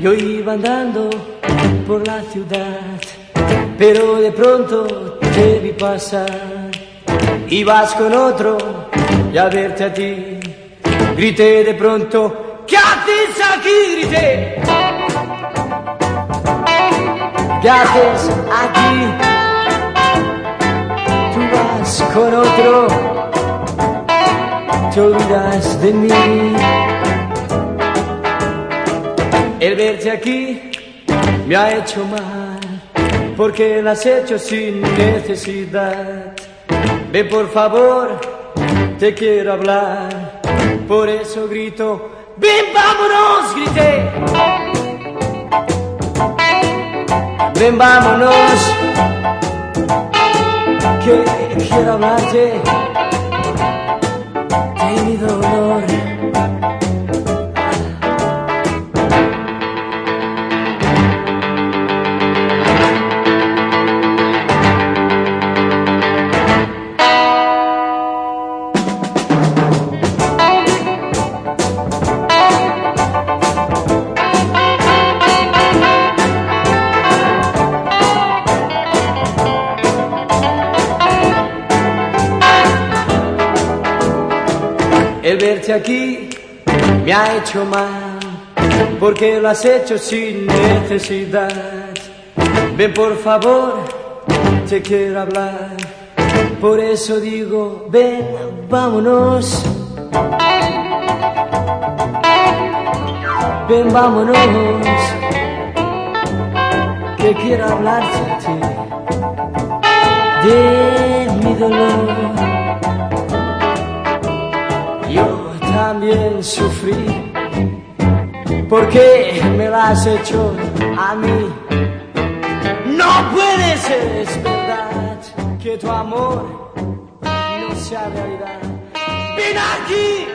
Yo iba andando por la ciudad, pero de pronto te vi pasar. Ibas con otro y a verte a ti, grité de pronto, ¿qué haces aquí? Grité. ¿Qué haces aquí? Tú vas con otro, te olvidas de mí. El verte aquí me ha hecho mal, porque lo has hecho sin necesidad. Ven por favor, te quiero hablar, por eso grito, ven vámonos, grité. Ven vámonos, que quiero hablarte El verte aquí me ha hecho mal, porque lo has hecho sin necesidad. Ven por favor, te quiero hablar, por eso digo, ven, vámonos. Ven, vámonos, que quiero hablarte a ti de mi dolor. También sufrí porque me lo has hecho a mí. No puede ser, es verdad, que tu amor no sea realidad. Ven aquí,